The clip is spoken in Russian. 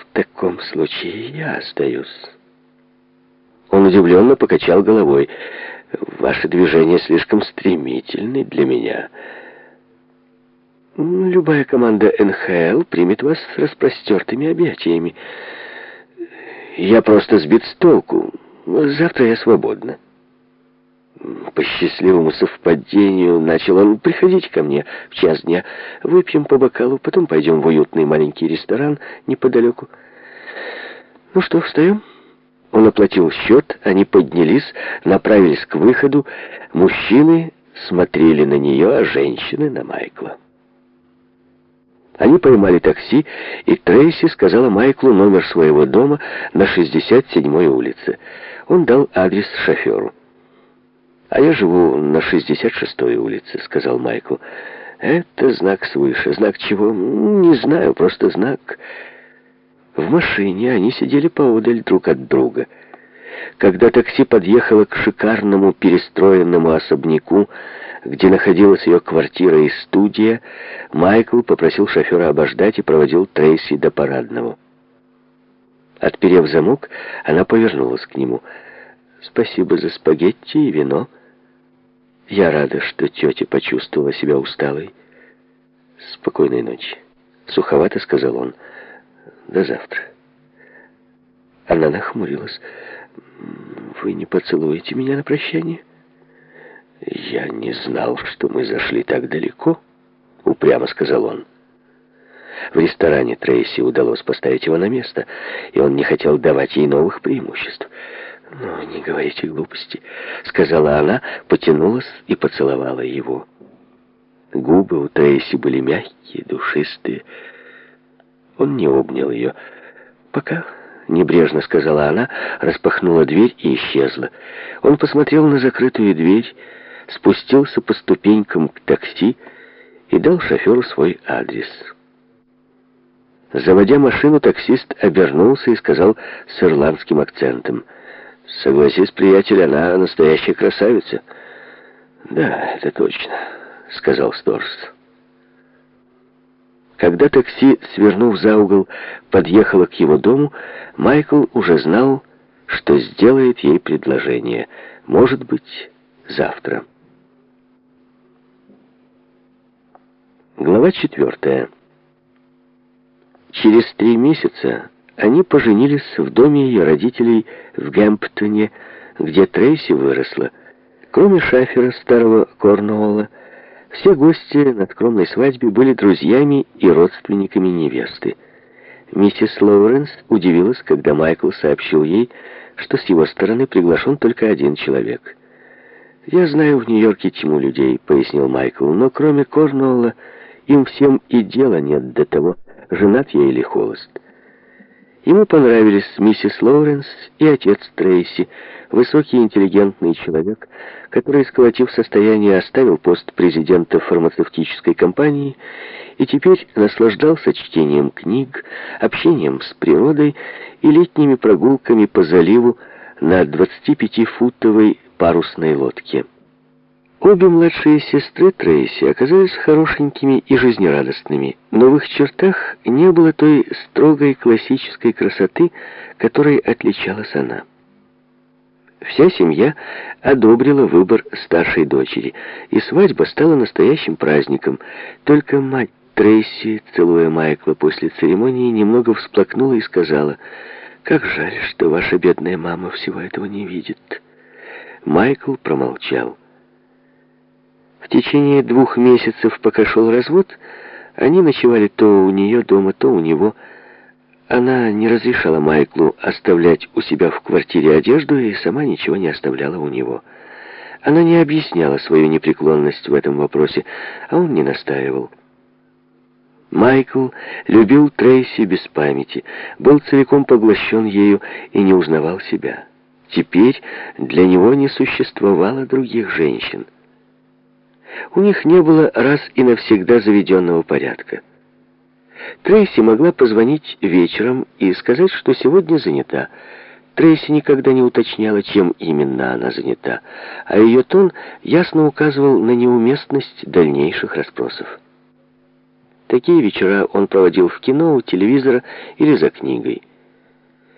В таком случае я остаюсь. Он удивленно покачал головой. Ваши движения слишком стремительны для меня. Любая команда НХЛ примет вас с распростертыми объятиями. Я просто сбит с толку. Завтра я свободна. По счастливому совпадению начал он приходить ко мне в час дня. Выпьем по бокалу, потом пойдем в уютный маленький ресторан неподалеку. Ну что, встаем? Он оплатил счет, они поднялись, направились к выходу. Мужчины смотрели на нее, а женщины на Майкла. Они поймали такси, и Трейси сказала Майклу номер своего дома на 67-й улице. Он дал адрес шоферу. «А я живу на 66-й улице», — сказал Майкл. «Это знак свыше. Знак чего? Не знаю, просто знак». В машине они сидели поодаль друг от друга. Когда такси подъехало к шикарному перестроенному особняку, где находилась ее квартира и студия, Майкл попросил шофера обождать и проводил Трейси до парадного. Отперев замок, она повернулась к нему. «Спасибо за спагетти и вино. Я рада, что тетя почувствовала себя усталой. Спокойной ночи», — суховато сказал он. «До завтра». Она нахмурилась. «Вы не поцелуете меня на прощание?» «Я не знал, что мы зашли так далеко», — упрямо сказал он. В ресторане Трейси удалось поставить его на место, и он не хотел давать ей новых преимуществ. «Ну, не говорите глупости», — сказала она, потянулась и поцеловала его. Губы у Трейси были мягкие, душистые. Он не обнял ее. «Пока», — небрежно сказала она, распахнула дверь и исчезла. Он посмотрел на закрытую дверь, спустился по ступенькам к такси и дал шоферу свой адрес. Заводя машину, таксист обернулся и сказал с ирландским акцентом, «Согласись, приятель, она настоящая красавица». «Да, это точно», — сказал Сторс. Когда такси, свернув за угол, подъехало к его дому, Майкл уже знал, что сделает ей предложение. Может быть, завтра. Глава четвертая. Через три месяца они поженились в доме ее родителей в Гэмптоне, где Трейси выросла. Кроме шафера старого Корнуолла, все гости на скромной свадьбе были друзьями и родственниками невесты. Миссис Лоуренс удивилась, когда Майкл сообщил ей, что с его стороны приглашен только один человек. «Я знаю в Нью-Йорке тьму людей», — пояснил Майкл, «но кроме Корнуолла им всем и дела нет до того, женат я или холост. Ему понравились миссис Лоуренс и отец Трейси, высокий интеллигентный человек, который, сколотив состояние, оставил пост президента фармацевтической компании и теперь наслаждался чтением книг, общением с природой и летними прогулками по заливу на 25-футовой парусной лодке. Обе младшие сестры Трейси оказались хорошенькими и жизнерадостными, но в их чертах не было той строгой классической красоты, которой отличалась она. Вся семья одобрила выбор старшей дочери, и свадьба стала настоящим праздником. Только мать Трейси, целуя Майкла после церемонии, немного всплакнула и сказала, «Как жаль, что ваша бедная мама всего этого не видит». Майкл промолчал. Течение двух месяцев, пока шел развод, они ночевали то у нее дома, то у него. Она не разрешала Майклу оставлять у себя в квартире одежду и сама ничего не оставляла у него. Она не объясняла свою непреклонность в этом вопросе, а он не настаивал. Майкл любил Трейси без памяти, был целиком поглощен ею и не узнавал себя. Теперь для него не существовало других женщин. У них не было раз и навсегда заведенного порядка. Трейси могла позвонить вечером и сказать, что сегодня занята. Трейси никогда не уточняла, чем именно она занята, а ее тон ясно указывал на неуместность дальнейших расспросов. Такие вечера он проводил в кино, у телевизора или за книгой.